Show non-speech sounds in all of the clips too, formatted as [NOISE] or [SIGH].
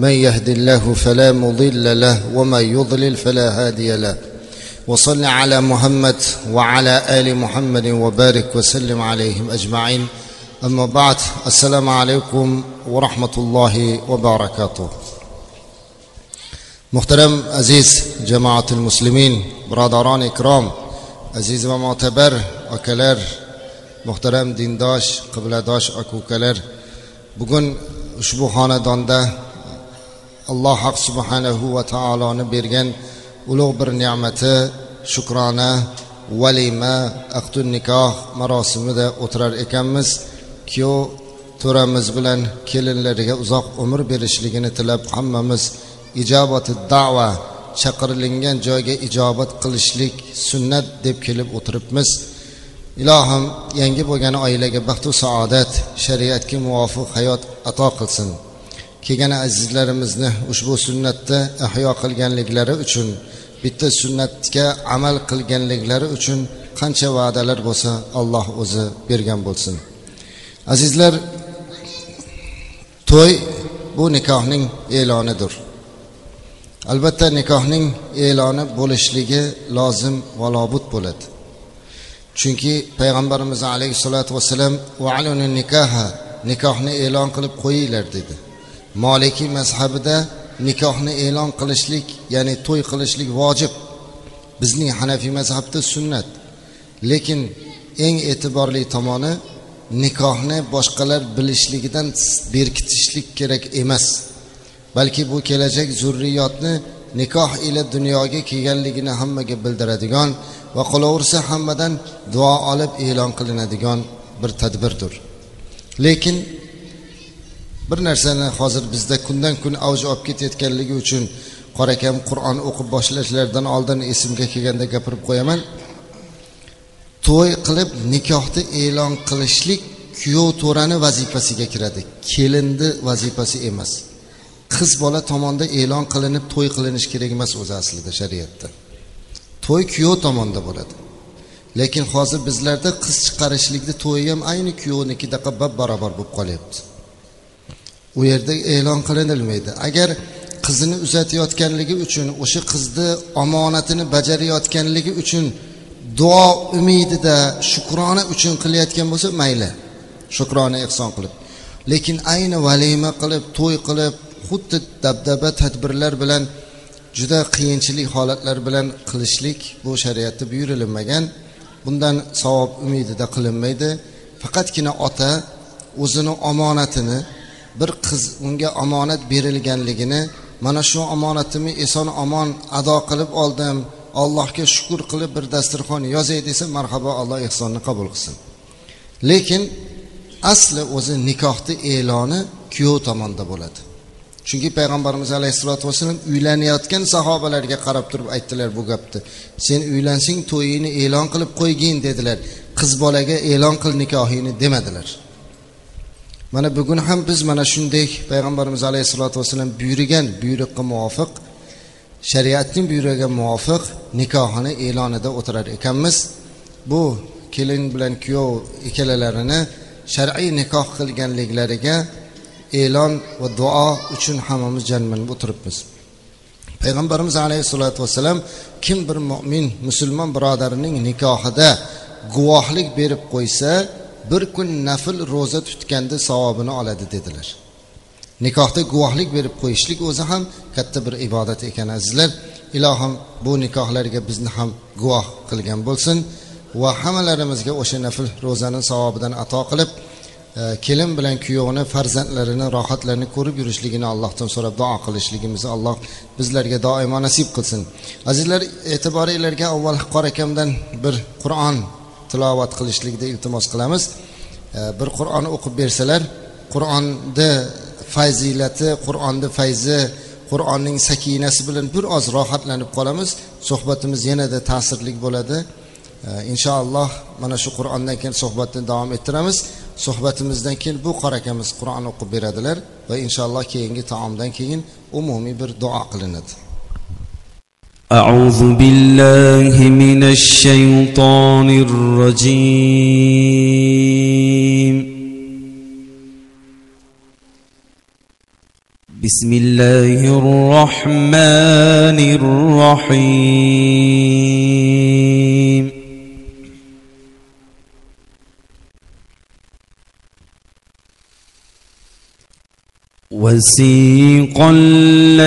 من يهد الله فلا مضل له ومن يضلل فلا هادي له. وصل على محمد وعلى آل محمد وبارك وسلم عليهم أجمعين. أما بعد السلام عليكم ورحمة الله وبركاته. محترم عزيز جماعة المسلمين برادران اكرام aziz va mo'tabar akalar muhtaram dindosh qibladosh aka ukalar bugun ushbu xonadonda alloh haq subhanahu va taoloni bergan ulug' bir ne'mati shukrona valima aqtun nikoh marosimida o'tirar ekanmiz. Kuyov to'ramiz bilan kelinlariga uzoq umr berishligini tilab hammamiz ijobati da'va chaqirilingan joyga ijobat qilishlik sunnat deb kelib o'tiribmiz. Ilohim yangi bo'lgan oilaga baxtu saodat shariatga muvofiq hayot ato qilsin. Kelgan azizlarimizni ushbu sunnatda ahyo qilganliklari uchun bitta sunnatga amal qilganliklari uchun qancha va'dalar bo'lsa alloh o'zi bergan bo'lsin. Azizlar to'y bu nikohning e'lonidir. Albatta nikohning e'loni bo'lishligi lozim va lobud bo'ladi. Chunki payg'ambarimiz alayhissalotu vassalam nikoha nikohni e'lon qilib qo'yinglar dedi. Molikiy mazhabida nikohni e'lon qilishlik ya'ni to'y qilishlik vojib. Bizning hanafiy mazhabda sunnat. Lekin eng e'tiborli tomoni nikohni boshqalar bilishligidan berkitishlik kerak emas. Balki bu kelajak zurriyotni nikoh ila dunyoga kelganligini hammaga bildiradigan va qolaversa hammadan duo olib e'lon qilinadigan bir tadbirdir. Lekin bir narsani hozir bizda kundan kun avj olib ketayotganligi uchun qorakam qur'on o'qib boshlashlaridan oldin esimga kelganda gapirib qo'yaman. To'y qilib nikohni e'lon qilishlik kuyov to'rani vazifasiga kiradi. Kelinni vazifasi emas. Qiz bola tomonidan e'lon qilinib to'y qilinishi kerak emas o'zi aslida shariatda. To'y kuyov tomonda bo'ladi. Lekin hozir bizlarda qiz chiqarishlikni to'yi ham ayni kuyovnikidaqa bab barobar bo'lib qolyapti. U yerda e'lon qilinilmaydi. Agar qizini uzatayotganligi uchun o'sha qizni omonatini bajarayotganligi uchun duo umidida shukrona uchun qilayotgan bo'lsa mayli shukrona ehson qilib. Lekin ayni valima qilib to'y qilib xuddi dabdaba tadbirlar bilan juda qiyinchilik holatlar bilan qilishlik bu shariatda buyurilmagan. Bundan savob umidida qilinmaydi. Faqatgina ota o'zini omonatini bir qiz unga omonat berilganligini mana shu omonatimni eson omon ado qilib oldim. Allohga shukur qilib bir dasturxon yozay desa marhabo alloh ehsonni qabul qilsin. Lekin asli o'zi nikohni e'loni kuyov tomonda bo'ladi. Chunki payg'ambarimiz alayhissalotu vassalam uylanayotgan sahobalarga qarab turib aytdilar bu gapni. Sen uylansang to'yingni e'lon qilib qo'ygin dedilar. Qiz bolaga e'lon qil nikohingni demadilar. Mana bugun ham biz mana shunday payg'ambarimiz alayhissalotu vassalam buyurgan buyruqqa muvofiq shariatning buyrug'iga muvofiq nikohini e'lonida o'tirar ekanmiz. Bu kelin bilan kuyov ikkalalarini shar'iy nikoh qilganliklariga e'lon va duo uchun hammamiz jamlanib o'tiribmiz. Payg'ambarimiz alayhissalotu vassalam kim bir mo'min musulmon birodarining nikohida guvohlik berib qo'ysa bir kun nafl ro'za tutganda savobini oladi dedilar. Nikohda guvohlik berib qo'yishlik o'zi ham katta bir ibodat ekan azizlar. Ilohim bu nikohlarga bizni ham guvoh qilgan bo'lsin va hammalarimizga o'sha nafl ro'zani savobidan ato qilib e, kelin bilan kuyovni farzandlarini rohatlarini ko'rib yurishligini allohdan so'rab duo qilishligimizni alloh bizlarga doimo nasib qilsin. Azizlar e'tiboringlarga avval qor akamdan bir qur'on tilovat qilishlikni iltimos qilamiz. E, bir qur'on o'qib bersalar qur'onni fazilati qur'onni fayzi qur'onning sakinasi bilan bir oz rohatlanib qolamiz. Suhbatimiz yanada ta'sirli bo'ladi. E, inshaalloh mana shu qur'ondan keyin suhbatni davom ettiramiz. Suhbatimizdan keyin bu qor akamiz qur'on o'qib beradilar va inshaalloh keyingi taomdan keyin umumiy bir duo qilinadi. أعوذ بالله من الشيطان الرجيم. بسم الله الرحمن الرحيم. وسيق الذين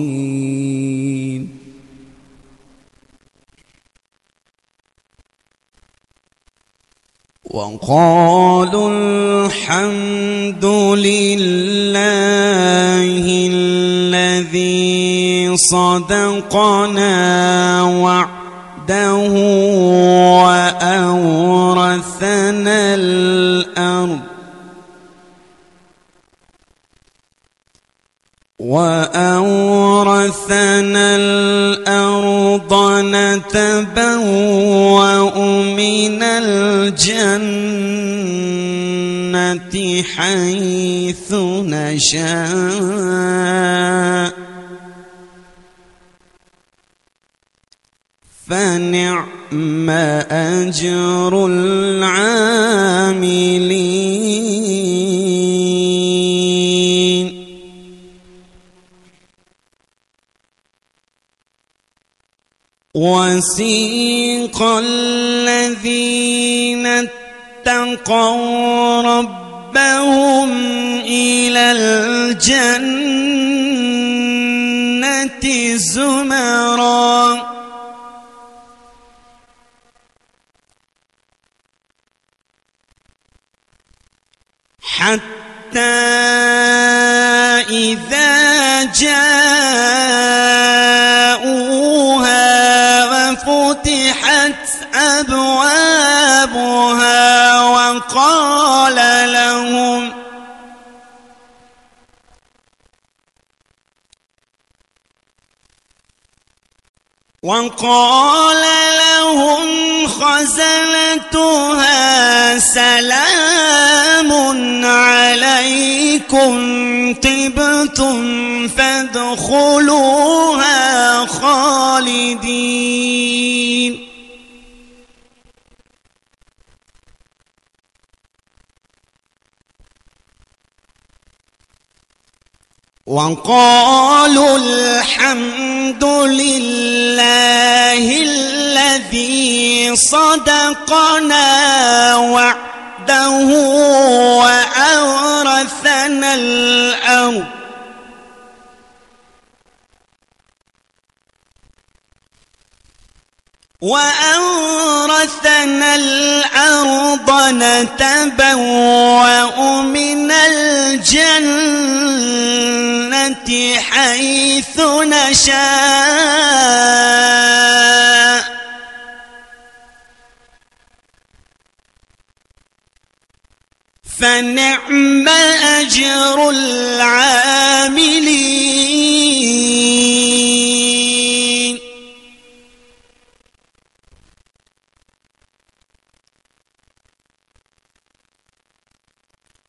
وقالوا الحمد لله الذي صدقنا وعده وأورثنا الأرض. وأورثنا الأرض نتبوأ من الجنة حيث نشاء. فنعم أجر العاملين. وسيق الذين اتقوا ربهم إلى الجنة زمرًا. حتى إذا جاءوها وقال لهم خزنتها سلام عليكم طبتم فادخلوها خالدين. وقالوا الحمد لله الذي صدقنا وعده وأورثنا الأرض. وأورثنا الأرض نتبوأ من الجنة حيث نشاء. فنعم أجر العاملين.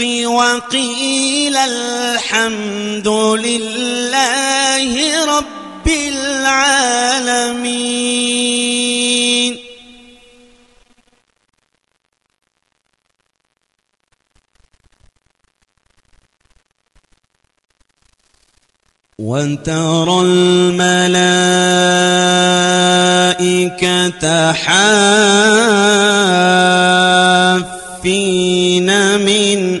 الحق وقيل الحمد لله رب العالمين. وترى الملائكة حافين من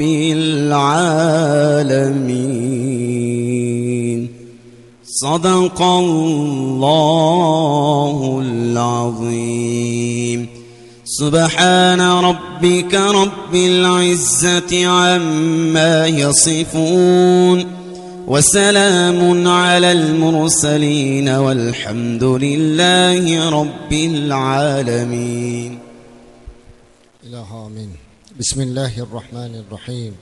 العالمين صدق الله العظيم. سبحان ربك رب العزة عما يصفون. وسلام على المرسلين والحمد لله رب العالمين. إله آمين. بسم الله الرحمن الرحيم.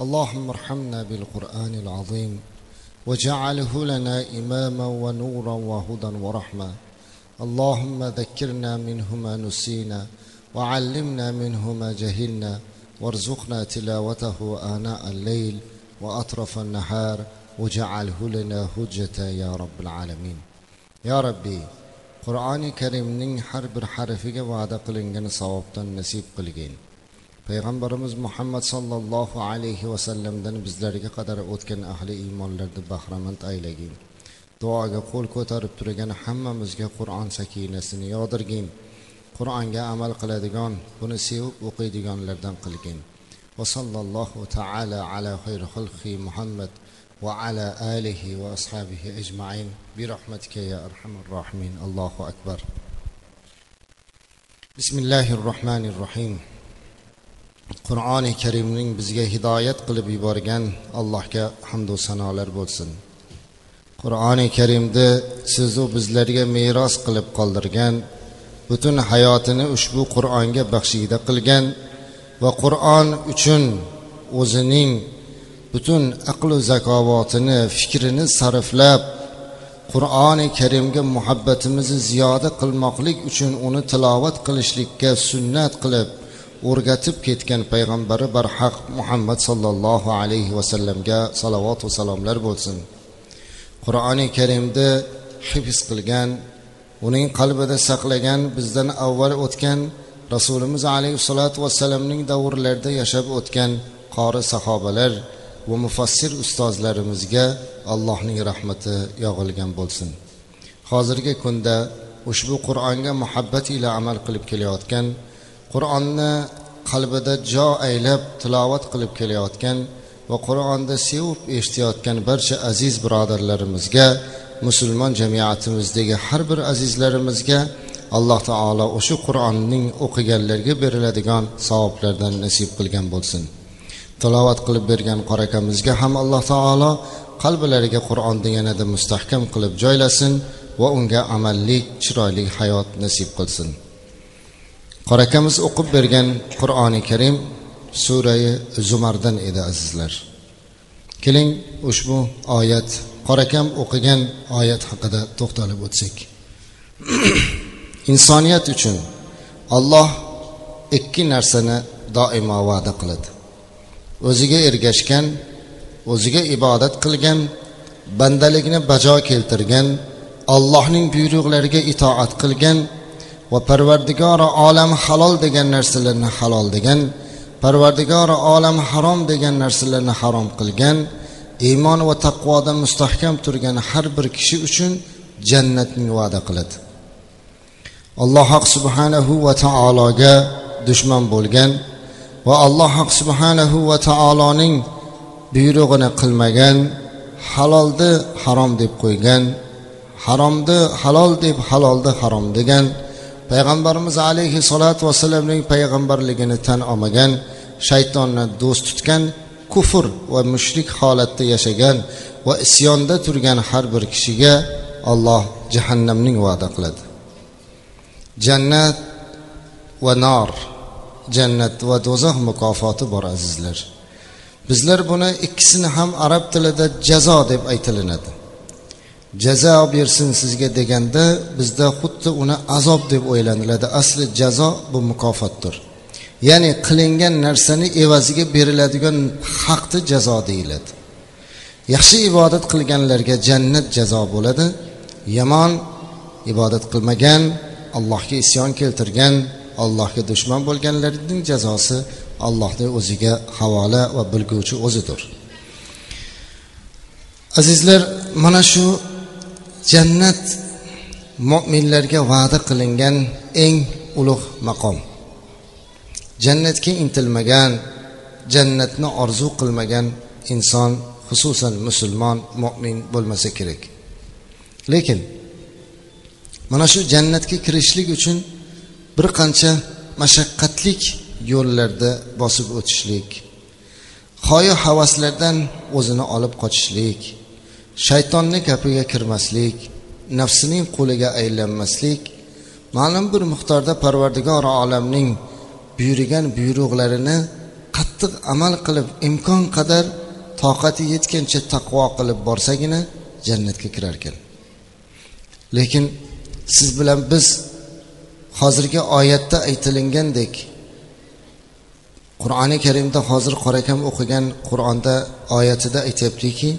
اللهم ارحمنا بالقرآن العظيم وجعله لنا إماما ونورا وهدى ورحمة. اللهم ذكرنا منه ما نسينا وعلمنا منه ما جهلنا. وارزقنا تلاوته آناء الليل وأطرف النهار وجعله لنا حجة يا رب العالمين. يا ربي qur'oni karimning har bir harfiga va'da qilingan savobdan nasib qilgin payg'ambarimiz muhammad sollallohu alayhi vasallamdan bizlarga qadar o'tgan ahli iymonlarni bahramand aylagin duoga qo'l ko'tarib turgan hammamizga qur'on sakinasini yog'dirgin qur'onga amal qiladigan buni sevib o'qiydiganlardan qilgin va sallallohu taala ala xayri xalqi muhammad va ala alihi va ashabihi ajmain. Bi rahmatika ya arhamar rohimin allohu akbar. Bismillahi rohmanir rohim qur'oni karimning bizga hidoyat qilib yuborgan allohga hamdu sanolar bo'lsin. Qur'oni karimni sizu bizlarga meros qilib qoldirgan butun hayotini ushbu qur'onga baxshida qilgan va qur'on uchun o'zining butun aqlu zakovatini fikrini sarflab qur'oni karimga muhabbatimizni ziyoda qilmoqlik uchun uni tilovat qilishlikka sunnat qilib o'rgatib ketgan payg'ambari barhaq muhammad sollallohu alayhi vasallamga salovat va salomlar bo'lsin. Qur'oni karimni hifz qilgan uning qalbida saqlagan bizdan avval o'tgan rasulimiz alayhissalotu vassalamning davrlarida yashab o'tgan qori sahobalar va mufassir ustozlarimizga allohning rahmati yog'ilgan bo'lsin. Hozirgi kunda ushbu qur'onga muhabbat ila amal qilib kelayotgan qur'onni qalbida jo aylab tilovat qilib kelayotgan va qur'onni sevib eshitayotgan barcha aziz birodarlarimizga musulmon jamiyatimizdagi har bir azizlarimizga alloh taolo o'sha qur'onning o'qiganlarga beriladigan savoblardan nasib qilgan bo'lsin. Tilovat qilib bergan qorakamizga ham alloh taolo qalblariga qur'onni yanada mustahkam qilib joylasin va unga amallik chiroyli hayot nasib qilsin. Qorakamiz o'qib bergan qur'oni karim surai zumardan edi azizlar. Keling ushbu oyat qorakam o'qigan oyat haqida to'xtalib o'tsak. [CLEARS THROAT] Insoniyat uchun olloh ikki narsani doimo va'da qiladi. O'ziga ergashgan o'ziga ibodat qilgan bandalikni bajo keltirgan allohning buyruqlariga itoat qilgan va parvardigori olam halol degan narsalarni halol degan parvardigori olam harom degan narsalarni harom qilgan iymon va taqvoda mustahkam turgan har bir kishi uchun jannatni va'da qiladi. Alloh subhanahu va taologa dushman bo'lgan va alloh subhanahu va taoloning buyrug'ini qilmagan halolni harom deb qo'ygan haromni halol deb halolni harom degan payg'ambarimiz alayhi salatu vassalamning payg'ambarligini tan olmagan shaytonni do'st tutgan kufr va mushrik holatda yashagan va isyonda turgan har bir kishiga alloh jahannamning va'da qiladi. Jannat va nor jannat va do'zax mukofoti bor azizlar. Bizlar buni ikkisini ham arab tilida jazo deb aytilinadi. Jazo bersin sizga deganda bizda xuddi uni azob deb o'ylaniladi. Asli jazo bu mukofotdir. Ya'ni qilingan narsani evaziga beriladigan haqni jazo deyiladi. Yaxshi ibodat qilganlarga jannat jazo bo'ladi. Yomon ibodat qilmagan allohga isyon keltirgan allohga dushman bo'lganlarning jazosi allohni o'ziga havola va bilguvchi o'zidir. Azizlar mana shu jannat mo'minlarga va'da qilingan eng ulug' maqom. Jannatga intilmagan jannatni orzu qilmagan inson xususan musulmon mo'min bo'lmasa kerak. Lekin mana shu jannatga kirishlik uchun bir qancha mashaqqatlik yo'llarda bosib o'tishlik hoyu havaslardan o'zini olib qochishlik shaytonni gapiga kirmaslik nafsining qo'liga aylanmaslik ma'lum bir miqdorda parvardigor olamning buyurgan buyruqlarini qattiq amal qilib imkon qadar toqati yetgancha taqvo qilib borsagina jannatga kirarkan. Lekin siz bilan biz hozirgi oyatda aytilingandek qur'oni karimda hozir qorakam o'qigan qur'onda oyatida aytyaptiki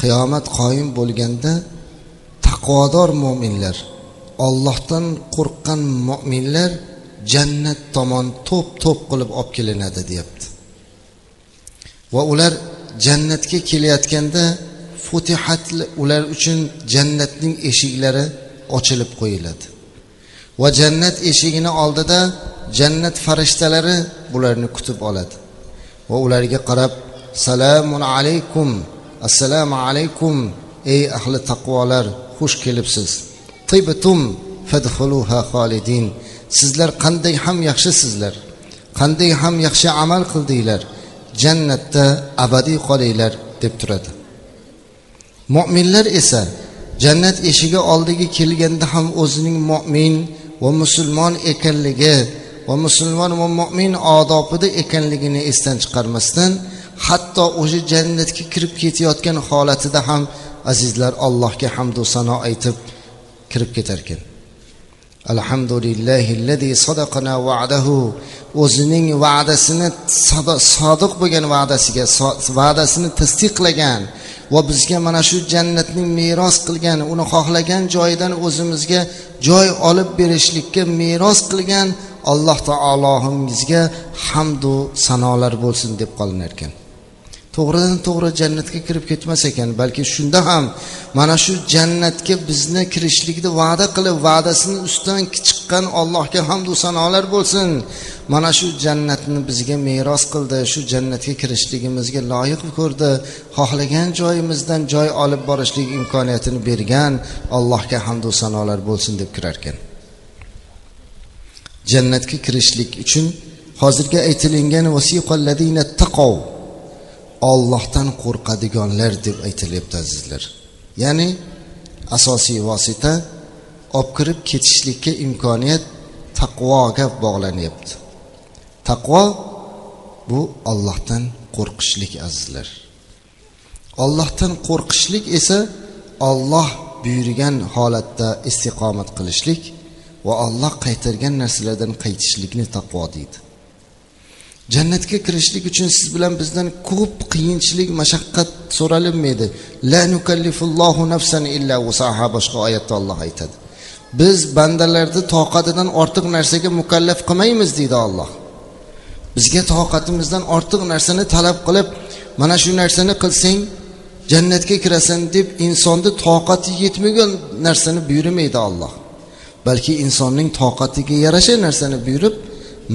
qiyomat qoyim bo'lganda taqvodor mo'minlar ollohdan qo'rqqan mo'minlar jannat tomon to'p to'p qilib olib kelinadi deyapti. Va ular jannatga kelayotganda futihat ular uchun jannatning eshiklari ochilib qo'yiladi. Va jannat eshigini oldida jannat farishtalari bularni kutib oladi. Va ularga qarab salomun alaykum assalomu alaykum ey ahli taqvolar xush kelibsiz. Tibtum fadxuluha xolidin. Sizlar qanday ham yaxshisizlar. Qanday ham yaxshi amal qildinglar. Jannatda abadiy qolinglar deb turadi. Mo'minlar esa jannat eshigi oldiga kelganda ham o'zining mo'min va musulmon ekanligi va musulmon va mo'min odobida ekanligini esdan chiqarmasdan hatto o'sha jannatga kirib ketayotgan holatida ham azizlar allohga hamdu sano aytib kirib ketarkan. Alhamdulillahi sadaqana va'dahu o'zining va'dasini sodiq bo'lgan va'dasiga va'dasini tasdiqlagan va bizga mana shu jannatning meros qilgan uni xohlagan joyidan o'zimizga joy olib berishlikka meros qilgan alloh taolomizga hamdu sanolar bo'lsin deb qolinar ekan to'g'ridan to'g'ri jannatga kirib ketmas ekan. Balki shunda ham mana shu jannatga bizni kirishlikni va'da qilib va'dasini ustidan chiqqan allohga hamdu sanolar bo'lsin. Mana shu jannatni bizga meros qildi shu jannatga kirishligimizga loyiq ko'rdi. Xohlagan joyimizdan joy olib borishlik imkoniyatini bergan allohga hamdu sanolar bo'lsin deb kirarkan. Jannatga kirishlik uchun hozirgi aytilingan taqov ollohdan qo'rqadiganlar deb aytilyapti azizlar. Ya'ni asosiy vosita olib kirib ketishlikka imkoniyat taqvoga bog'lanyapti. Taqvo bu ollohdan qo'rqishlik azizlar. Ollohdan qo'rqishlik esa olloh buyurgan holatda istiqomat qilishlik va olloh qaytargan narsalardan qaytishlikni taqvo deydi. Jannatga kirishlik uchun siz bilan bizdan ko'p qiyinchilik mashaqqat so'ralinmaydi. La nukallifullohu nafsan illa vusaha boshqa oyatda olloh aytadi. Biz bandalarni toqatidan ortiq narsaga mukallaf qilmaymiz deydi olloh bizga toqatimizdan ortiq narsani talab qilib mana shu narsani qilsang jannatga kirasan deb insonni toqati yetmagan narsani buyurmaydi olloh balki insonning toqatiga yarasha narsani buyurib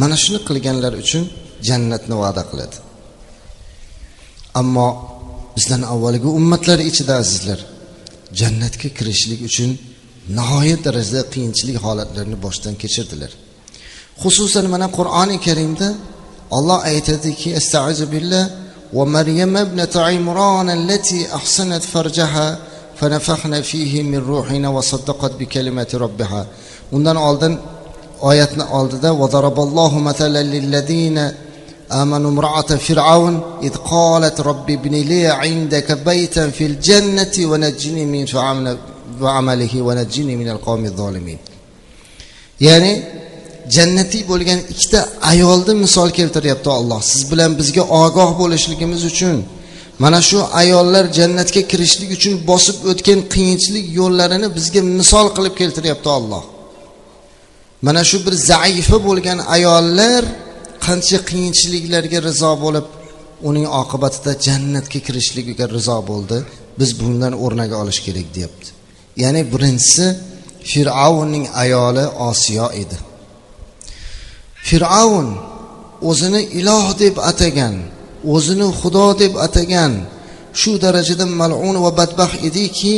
mana shuni qilganlar uchun jannatni va'da qiladi ammo bizdan avvalgi ummatlar ichida azizlar jannatga kirishlik uchun nihoyat darajada qiyinchilik holatlarni boshdan kechirdilar xususan mana qur'oni karimda olloh aytadiki astaizu billah ومريم ابنة عمران التي أحسنت فرجها فنفخنا فيه من روحنا وصدقت بكلمة ربها undan oldin oyatni oldida وضرب الله مثلا للذين آمنوا امرأة فرعون إذ قالت رب ابن لي عندك بيتا في الجنة ونجني من وعمله ونجني من القوم الظالمين ya'ni jannatiy bo'lgan ikkita ayolni misol keltiryapti olloh siz bilan bizga ogoh bo'lishligimiz uchun mana shu ayollar jannatga kirishlik uchun bosib o'tgan qiyinchilik yo'llarini bizga misol qilib keltiryapti olloh mana shu bir zaifa bo'lgan ayollar qancha qiyinchiliklarga rizo bo'lib uning oqibatida jannatga kirishligiga rizo bo'ldi. Biz bundan o'rnak olish kerak deyapti. Ya'ni birinchisi fir'avnning ayoli osiyo edi. Fir'avn o'zini iloh deb atagan o'zini xudo deb atagan shu darajada malun va badbaxt ediki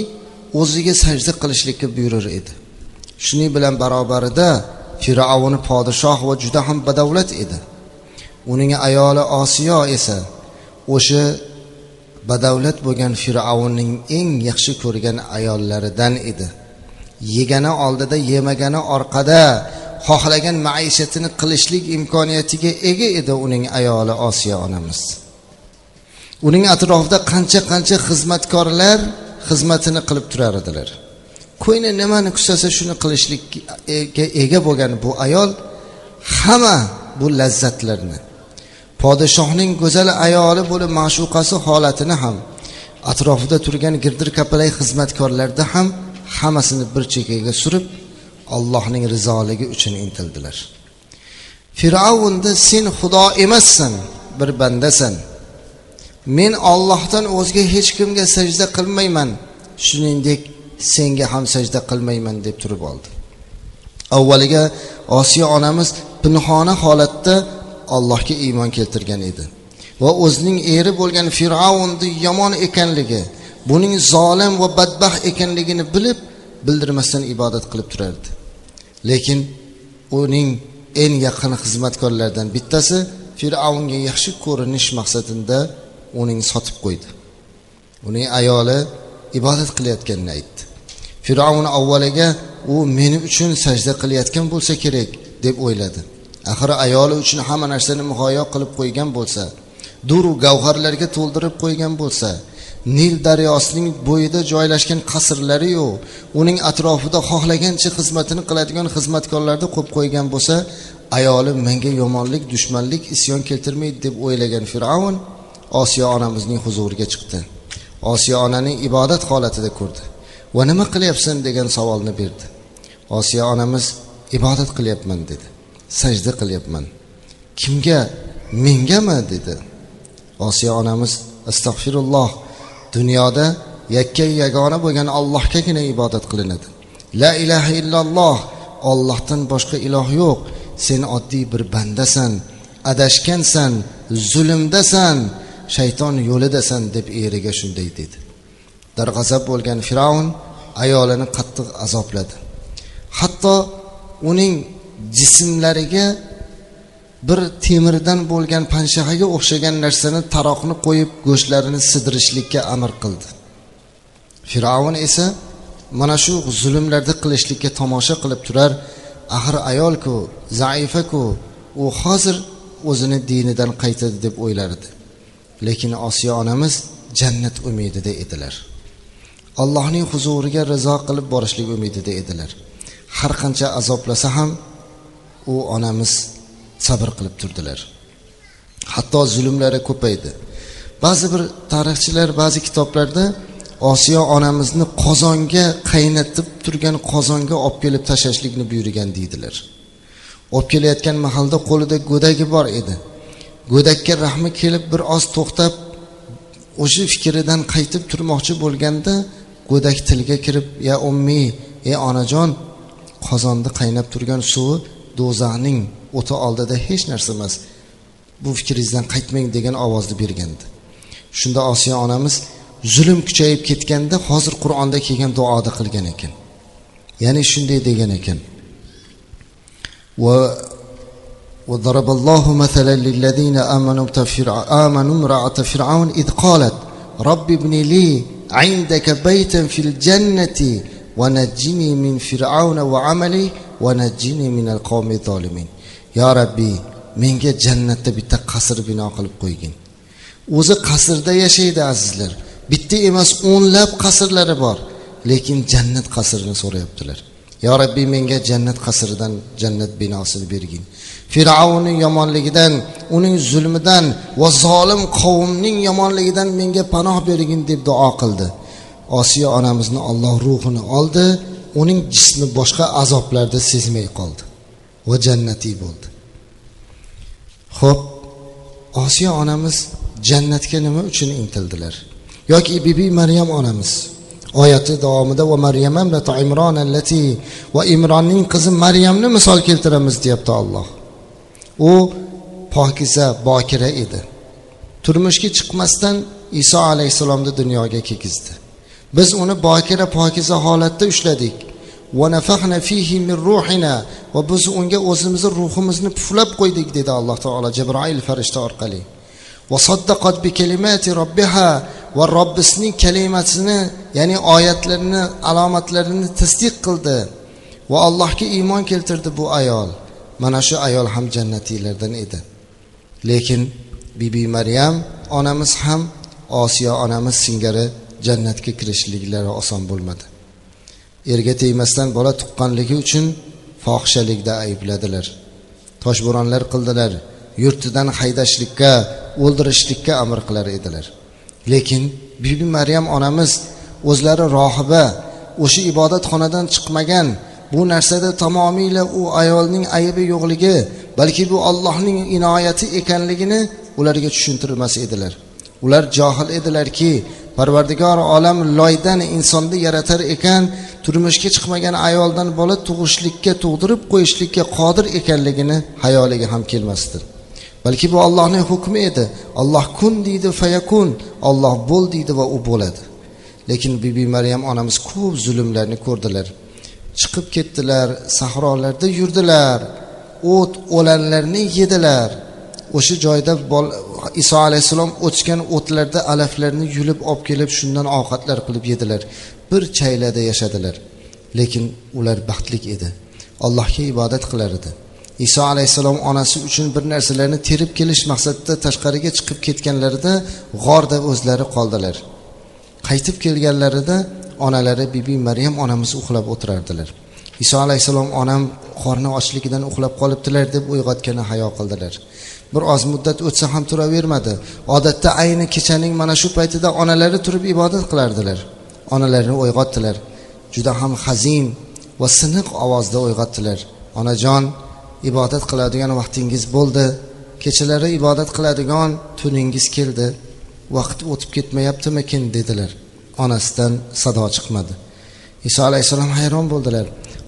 o'ziga sajda qilishlikka buyurar edi. Shuning bilan barobarida fir'avni podshoh va juda ham badavlat edi. Uning ayoli osiyo esa o'sha badavlat bo'lgan fir'avnning eng yaxshi ko'rgan ayollaridan edi. Yegani oldida yemagani orqada xohlagan maishatini qilishlik imkoniyatiga ega edi uning ayoli osiyo onamiz. Uning atrofida qancha qancha xizmatkorlar xizmatini qilib turar edilar. Ko'ngli nimani kustasa shuni qilishlikka ega bo'lgan bu ayol hamma bu lazzatlarni podshohning go'zal ayoli bo'lib ma'shuqasi holatini ham atrofida turgan girdir kapalak xizmatkorlarda ham hammasini bir chekkaga surib allohning rizoligi uchun intildilar. Fir'avnni sen xudo emassan bir bandasan. Men ollohdan o'zga hech kimga sajda qilmayman. Shuningdek senga ham sajda qilmayman deb turib oldi. Avvaliga osiyo onamiz pinhona holatda allohga iymon keltirgan edi. Va o'zining eri bo'lgan fir'avnni yomon ekanligi buning zolim va badbaxt ekanligini bilib bildirmasdan ibodat qilib turardi. Lekin uning eng yaqin xizmatkorlaridan bittasi fir'avnga yaxshi ko'rinish maqsadida uning sotib qo'ydi. Uning ayoli ibodat qilayotganini aytdi. Fir'avn avvaliga u meni uchun sajda qilayotgan bo'lsa kerak deb o'yladi. Axir ayoli uchun hamma narsani muhayyo qilib qo'ygan bo'lsa duru gavharlarga to'ldirib qo'ygan bo'lsa nil daryosining bo'yida joylashgan qasrlariyu uning atrofida xohlagancha xizmatini qiladigan xizmatkorlarni qo'yib qo'ygan bo'lsa ayoli menga yomonlik dushmanlik isyon keltirmaydi deb o'ylagan fir'avn osiyo onamizning huzuriga chiqdi. Osiyo onani ibodat holatida ko'rdi. Va nima qilyapsan? degan savolni berdi. Osiyo onamiz ibodat qilyapman dedi. Sajda qilyapman. Kimga? Mengami dedi. Osiyo onamiz astag'firulloh dunyoda yakka yagona bo'lgan allohgagina ibodat qilinadi. La ilaha illalloh ollohdan boshqa iloh yo'q. Sen oddiy bir bandasan adashgansan zulmdasan shayton yo'lidasan deb eriga shunday dedi. Darg'azab bo'lgan fir'avn ayolini qattiq azobladi. Hatto uning jismlariga bir temirdan bo'lgan panshaxaga o'xshagan narsani taroqni qo'yib go'shtlarini sidirishlikka amr qildi. Fir'avn esa mana shu zulmlarni qilishlikka tomosha qilib turar axir ayolku zaifaku u hozir o'zini dinidan qaytadi deb o'ylardi. Lekin osiyo onamiz jannat umidida edilar. Allohning huzuriga rizo qilib borishlik umidida edilar. Har qancha azoblasa ham u onamiz sabr qilib turdilar. Hatto zulmlari ko'paydi. Ba'zi bir tarixchilar ba'zi kitoblarda osiyo onamizni qozonga qaynatib turgan qozonga olib kelib tashlashlikni buyurgan deydilar. Olib kelayotgan mahalda qo'lida go'dagi bor edi. Go'dakka rahmi kelib bir oz to'xtab o'sha fikridan qaytib turmoqchi bo'lganda go'dak tilga kirib ya ummiy ey onajon qozonda qaynab turgan suvi do'zaxning o'ti oldida hech narsa emas bu fikringizdan qaytmang degan ovozni bergandi shunda osiyo onamiz zulm kuchayib ketganda hozir qur'onda kelgan duoda qilgan ekan ya'ni shunday degan ekan وضرب الله مثلا للذين آمنوا آمنوا امرأة فرعون إذ قالت رب ابن لي عندك بيتا في الجنة ونجني من فرعون va najjini minal qawmi zolimin. Ya rabbiy menga jannatda bitta qasr bino qilib qo'ygin. O'zi qasrda yashaydi azizlar. Bitta emas o'nlab qasrlari bor. Lekin jannat qasrini so'rayaptilar. Ya Rabbi menga jannat qasridan jannat binosi bergin. Fir'avnning yomonligidan uning zulmidan va zolim qavmning yomonligidan menga panoh bergin deb duo qildi. Osiya onamizni Alloh ruhini oldi. Uning jismi boshqa azoblarda sezmay qoldi va jannatiy bo'ldi. Ho'p osiyo onamiz jannatga nima uchun intildilar? Yoki bibi maryam onamiz oyati davomida va maryam imron allati va imronning qizi maryamni misol keltiramiz deyapti olloh u pokiza bokira edi. Turmushga chiqmasdan iso alayhissalomni dunyoga kelgizdi biz uni bokira pokiza holatda ushladik. Va biz unga o'zimizni ruhimizni puflab qo'ydik dedi alloh taolo jabroil farishta orqali. Va robbisining kalimasini ya'ni oyatlarini alomatlarini tasdiq qildi. Va allohga iymon keltirdi bu ayol. Mana shu ayol ham jannatiylardan edi. Lekin bibi maryam onamiz ham osiyo onamiz singari jannatga kirishliklari oson bo'lmadi. Erga tegmasdan bola tuqqanligi uchun fohishalikda aybladilar. Toshbo'ronlar qildilar yurtidan haydashlikka o'ldirishlikka amr qilar edilar. Lekin bibi maryam onamiz o'zlari rohiba o'sha ibodatxonadan chiqmagan bu narsada tamomiyla u ayolning aybi yo'qligi balki bu allohning inoyati ekanligini ularga tushuntirmas edilar. Ular johil edilarki parvardigor olam loydan insonni yaratar ekan turmushga chiqmagan ayoldan bola tug'ishlikka tug'dirib qo'yishlikka qodir ekanligini hayoliga ham kelmasdi balki bu allohning hukmi edi. Olloh kun deydi fayakun. Olloh bo'l deydi va u bo'ladi. Lekin bibi maryam onamiz ko'p zulmlarni ko'rdilar. Chiqib ketdilar sahrolarda yurdilar. O't o'lanlarni yedilar. O'sha joyda iso alayhissalom o'tgan o'tlarda alaflarni yulib olib kelib shundan ovqatlar qilib yedilar. Bir chaylada yashadilar. Lekin ular baxtli edi. Allohga ibodat qilar edi. Iso alayhissalom onasi uchun bir narsalarni terib kelish maqsadida tashqariga chiqib ketganlarida g'orda o'zlari qoldilar. Qaytib kelganlarida onalari bibi maryam onamiz uxlab o'tirardilar. Iso alayhissalom onam qorni ochligidan uxlab qolibdilar deb uyg'otgani hayo qildilar. Bir oz muddat o'tsa ham turavermadi. Odatda ayni kechaning mana shu paytida onalari turib ibodat qilardilar. Onalarini uyg'otdilar juda ham hazin va siniq ovozda uyg'otdilar onajon ibodat qiladigan vaqtingiz bo'ldi. Kechalari ibodat qiladigan tuningiz keldi. Vaqt o'tib ketmayaptimikin dedilar. Onasidan sado chiqmadi. Iso alayhissalom hayron bo'ldilar.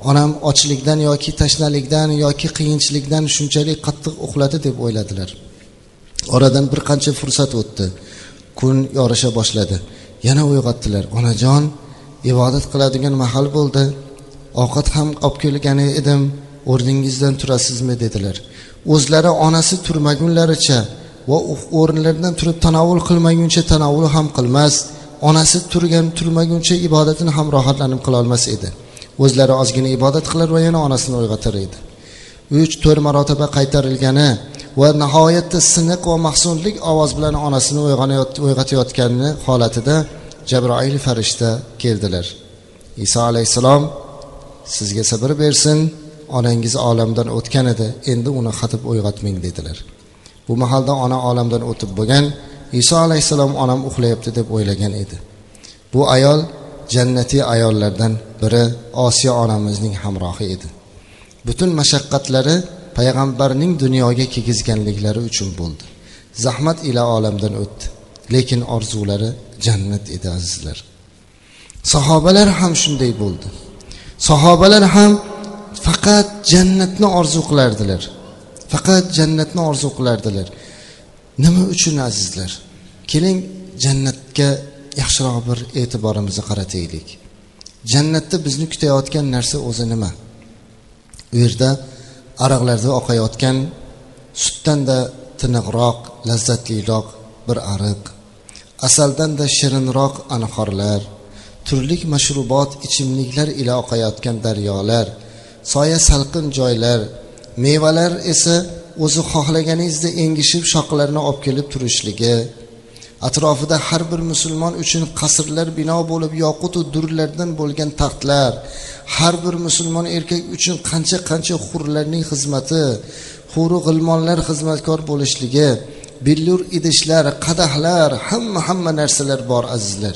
Onam ochlikdan yoki tashnalikdan yoki qiyinchilikdan shunchalik qattiq uxladi deb o'yladilar. Oradan bir qancha fursat o'tdi. Kun yorisha boshladi. Yana uyg'otdilar. Onajon ibodat qiladigan mahal bo'ldi. Ovqat ham olib kelgan edim. O'rningizdan turasizmi dedilar. O'zlari onasi turmagunlaricha va o'rnlaridan turib tanovul qilmaguncha tanovul ham qilmas onasi turgan turmaguncha ibodatini ham rohatlanib qilolmas edi. O'zlari ozgina ibodat qilar va yana onasini uyg'otar edi. Uch to'rt marotaba qaytarilgani va nihoyatda siniq va mahsunlik ovoz bilan onasini uyg'otayotgani holatida jabroil farishta keldilar. Iso alayhissalom sizga sabr bersin onangiz olamdan o'tgan edi endi uni xatib uyg'otmang dedilar. Bu mahalda ona olamdan o'tib bo'lgan iso alayhissalom onam uxlayapti deb o'ylagan edi. Bu ayol jannatiy ayollardan biri osiyo onamizning hamrohi edi. Butun mashaqqatlari payg'ambarning dunyoga kelgizganliklari uchun bo'ldi. Zahmat ila olamdan o'tdi lekin orzulari jannat edi azizlar. Sahobalar ham shunday bo'ldi. Sahobalar ham faqat jannatni orzu qilardilar. Faqat jannatni orzu qilardilar. Nima uchun azizlar? Keling jannatga yaxshiroq bir e'tiborimizni qarataylik. Jannatda bizni kutayotgan narsa o'zi nima? U yerda ariqlarda oqayotgan sutdanda tiniqroq lazzatliroq bir ariq asaldanda shirinroq anhorlar turli mashrubot ichimliklar ila oqayotgan daryolar soya salqin joylar mevalar esa o'zi xohlaganingizda engishib shoxlarini olib kelib turishligi atrofida har bir musulmon uchun qasrlar bino bo'lib yoqutu durlardan bo'lgan taxtlar har bir musulmon erkak uchun qancha qancha hurlarning xizmati huru g'ilmonlar xizmatkor bo'lishligi billur idishlar qadahlar hamma hamma narsalar bor azizlar.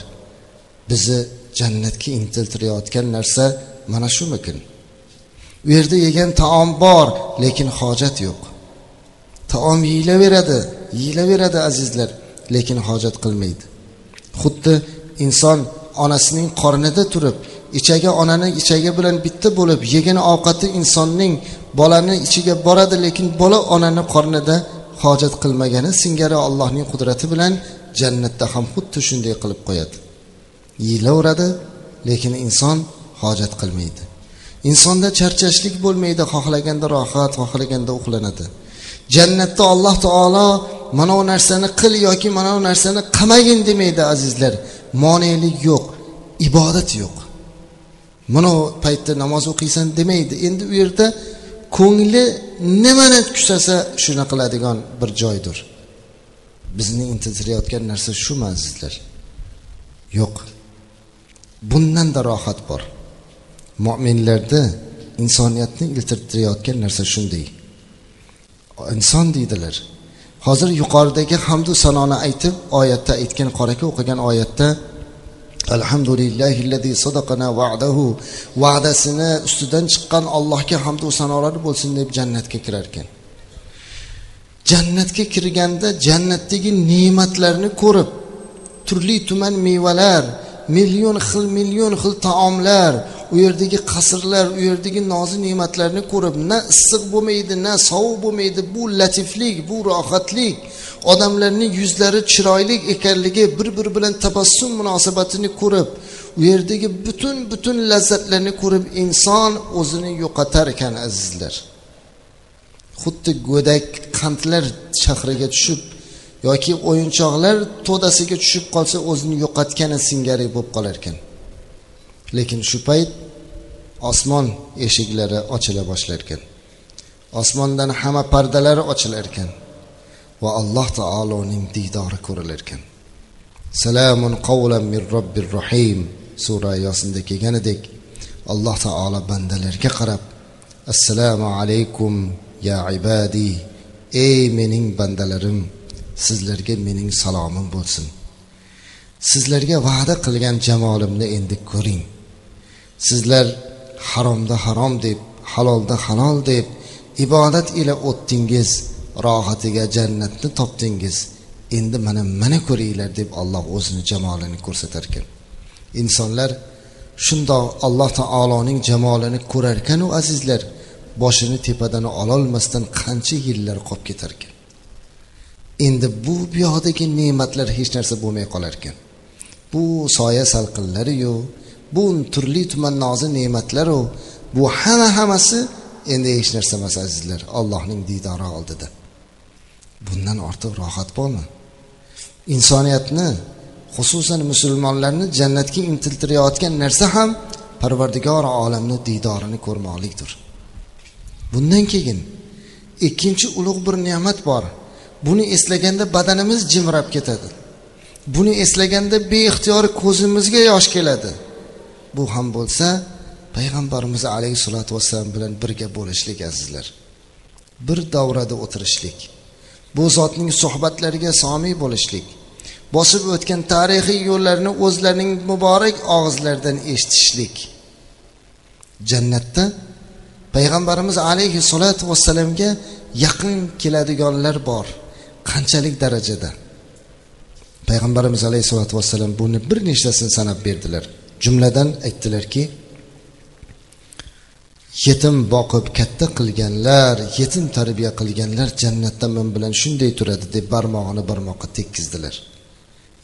Bizni jannatga intiltirayotgan narsa mana shumikin u yerda yegan taom bor lekin hojat yo'q. Taom yeyilaveradi yeyilaveradi azizlar. Lekin hojat qilmaydi. Xuddi inson onasining qornida turib ichagi onani ichagi bilan bitta bo'lib yegan ovqati insonning bolani ichiga boradi lekin bola onani qornida hojat qilmagani singari allohning qudrati bilan jannatda ham xuddi shunday qilib qo'yadi. Yeyilaveradi lekin inson hojat qilmaydi. Insonda charchashlik bo'lmaydi xohlaganda rohat xohlaganda uxlanadi. Jannatda alloh taolo mana bu narsani qil yoki mana bu narsani qilmagin demaydi azizlar. Monelik yo'q ibodat yo'q. Mana paytda namoz o'qiysan demaydi. Endi u yerda ko'ngli nimani kutasa shuni qiladigan bir joydir. Bizni intiltirayotgan narsa shumi azizlar? Yo'q. Bundanda rohat bor. Mo'minlarda insoniyatni iltirtirayotgan narsa shunday. Inson deydilar. Hozir yuqoridagi hamdu sanoni aytib oyatda aytgan qoraka o'qigan oyatda alhamdulillahillazi sadaqana va'dahu va'dasini ustidan chiqqan allohga hamdu sanolar bo'lsin deb jannatga kirar ekan jannatga kirganda jannatdagi ne'matlarni ko'rib turli tuman mevalar million xil million xil taomlar u yerdagi qasrlar u yerdagi nozi ne'matlarni ko'rib na issiq bo'lmaydi na sovuq bo'lmaydi bu latiflik bu rohatlik odamlarning yuzlari chiroyli ekanligi bir biri bilan tabassum munosabatini ko'rib u yerdagi butun butun lazzatlarni ko'rib inson o'zini yo'qotar ekan azizlar. Xuddi go'dak qandlar shahriga tushib yoki o'yinchoqlar to'dasiga tushib qolsa o'zini yo'qotgani singari bo'lib qolar ekan. Lekin shu payt osmon eshiklari ochila boshlar ekan. Osmondan hamma pardalari ochilar ekan va alloh taoloning diydori ko'rilar ekan. Salamun qavlan min robbir rohim sura yosinda kelganidek alloh taolo bandalarga qarab assalomu alaykum ya ibadiy ey mening bandalarim sizlarga mening salomim bo'lsin. Sizlarga va'da qilgan jamolimni endi ko'ring. Sizlar haromda harom deb halolda halol deb ibodat ila o'tdingiz rohatiga jannatni topdingiz. Endi mana mana ko'ringlar deb alloh o'zini jamolini ko'rsatar ekan insonlar shundoq alloh taoloning jamolini ko'rarkanu azizlar boshini tepadan ololmasdan qancha yillar qolib ketar ekan endi bu buyoqdagi ne'matlar hech narsa bo'lmay qolar ekan bu soya salqinlariyu bu turli tuman nozi ne'matlaru bu hamma hammasi endi hech narsa emas azizlar allohning diydori oldida. Bundan ortiq rohat bormi? Insoniyatni xususan musulmonlarni jannatga intiltirayotgan narsa ham parvardigor olamni diydorini ko'rmoqlikdir. Bundan keyin ikkinchi ulug' bir ne'mat bor. Buni eslaganda badanimiz jimrab ketadi. Buni eslaganda beixtiyor ko'zimizga yosh keladi. Bu ham bo'lsa payg'ambarimiz alayhissalotu vassalam bilan birga bo'lishlik azizlar. Bir davrada o'tirishlik bu zotning suhbatlariga somiy bo'lishlik bosib o'tgan tarixiy yo'llarni o'zlarining muborak og'izlaridan eshitishlik. Jannatda payg'ambarimiz alayhissalotu vassalamga yaqin keladiganlar bor. Qanchalik darajada? Payg'ambarimiz alayhissalotu vassalam buni bir nechtasini sanab berdilar. Jumladan aytdilarki yetim boqib katta qilganlar yetim tarbiya qilganlar jannatda men bilan shunday turadi deb barmog'ini barmoqqa tekkizdilar.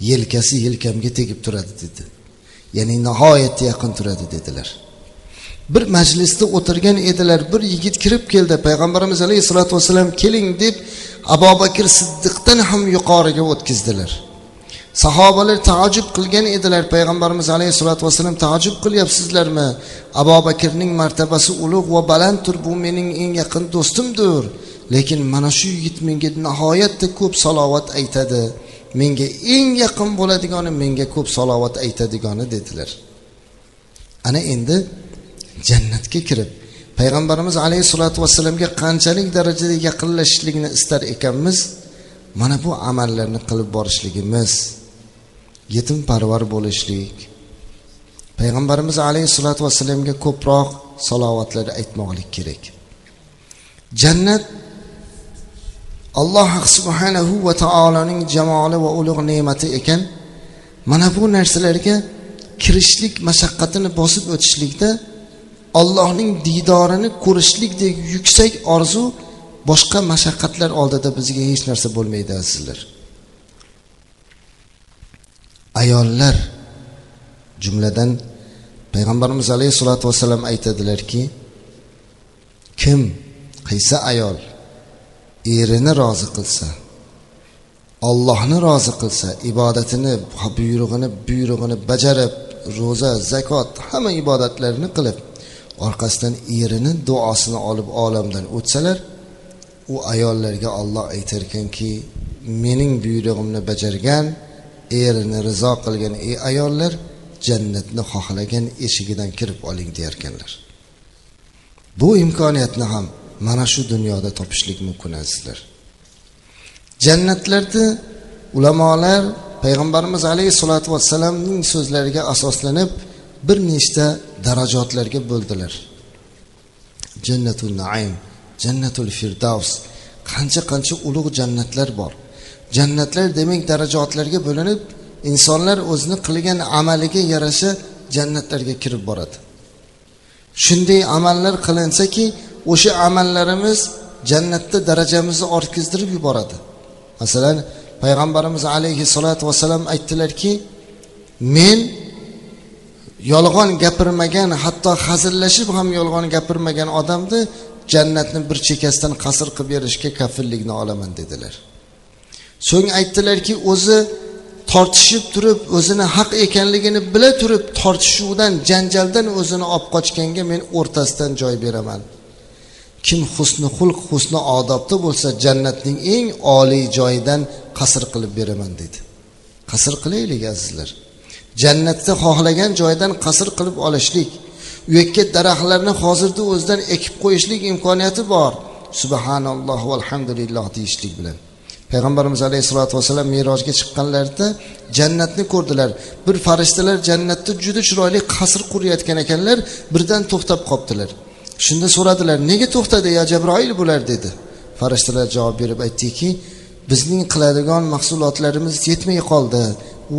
Yelkasi yelkamga tegib turadi dedi. Ya'ni nihoyatda yaqin turadi dedilar. Bir majlisda o'tirgan edilar bir yigit kirib keldi. Payg'ambarimiz alayhissalotu vassalam keling deb abu bakr siddiqdan ham yuqoriga o'tkazdilar. Sahobalar taajjub qilgan edilar. Payg'ambarimiz alayhissalotu vassalam taajjub qilyapsizlarmi? Abu bakrning martabasi ulug' va balanddir. Bu mening eng yaqin do'stimdir. Lekin mana shu yigit menga nihoyatda ko'p salovat aytadi. Menga eng yaqin bo'ladigani menga ko'p salovat aytadigani dedilar. Ana endi jannatga kirib payg'ambarimiz alayhissalotu vassalamga qanchalik darajada yaqinlashishlikni istar ekanmiz mana bu amallarni qilib borishligimiz yetimparvar bo'lishlik. Payg'ambarimiz alayhissalotu vassalamga ko'proq salovatlar aytmoqlik kerak. Jannat alloh subhanahu va taoloning jamoli va ulug' ne'mati ekan. Mana bu narsalarga kirishlik mashaqqatini bosib o'tishlikda allohning diydorini ko'rishlikdek yuksak orzu boshqa mashaqqatlar oldida bizga hech narsa bo'lmaydi azizlar. Ayollar jumladan payg'ambarimiz alayhissalotu vassalam aytadilarki kim qaysi ayol erini rozi qilsa ollohni rozi qilsa ibodatini buyrug'ini buyrug'ini bajarib ro'za zakot hamma ibodatlarni qilib orqasidan erini duosini olib olamdan o'tsalar u ayollarga olloh aytar ekanki mening buyrug'imni bajargan erini rizo qilgan ey ayollar jannatni xohlagan eshigidan kirib oling deyarkanlar. Bu imkoniyatni ham mana shu dunyoda topishlik mumkin azizlar. Jannatlarda ulamolar payg'ambarimiz alayhissalotu vassalamning so'zlariga asoslanib bir nechta darajotlarga bo'ldilar. Jannatul naim jannatul firdavs qancha qancha ulug' jannatlar bor. Jannatlar demak darajotlarga bo'linib insonlar o'zini qilgan amaliga yarasha jannatlarga kirib boradi. Shunday amallar qilinsaki o'sha amallarimiz jannatda darajamizni ortkizdirib yuboradi. Masalan payg'ambarimiz alayhissalotu vassalam aytdilarki men yolg'on gapirmagan hatto hazillashib ham yolg'on gapirmagan odamni jannatni bir chekkasidan qasr qilib berishga kafillikni olaman dedilar. So'ng aytdilarki o'zi tortishib turib o'zini haq ekanligini bila turib tortishuvdan janjaldan o'zini olib qochganga men o'rtasidan joy beraman. Kim husni xulq husni odobda bo'lsa jannatning eng oliy joyidan qasr qilib beraman dedi. Qasr qilaylik azizlar. Jannatda xohlagan joydan qasr qilib olishlik. U yerga daraxtlarni hozirda o'zidan ekib qo'yishlik imkoniyati bor. Subhanalloh valhamdulillah deyishlik bilan. Payg'ambarimiz alayhissalotu vassalam merojga chiqqanlarida jannatni ko'rdilar. Bir farishtalar jannatda juda chiroyli qasr qurayotgan ekanlar birdan to'xtab qolibdilar shunda so'radilar nega to'xtadi ya jabroil bular? dedi. Farishtalar javob berib aytdiki bizning qiladigan mahsulotlarimiz yetmay qoldi.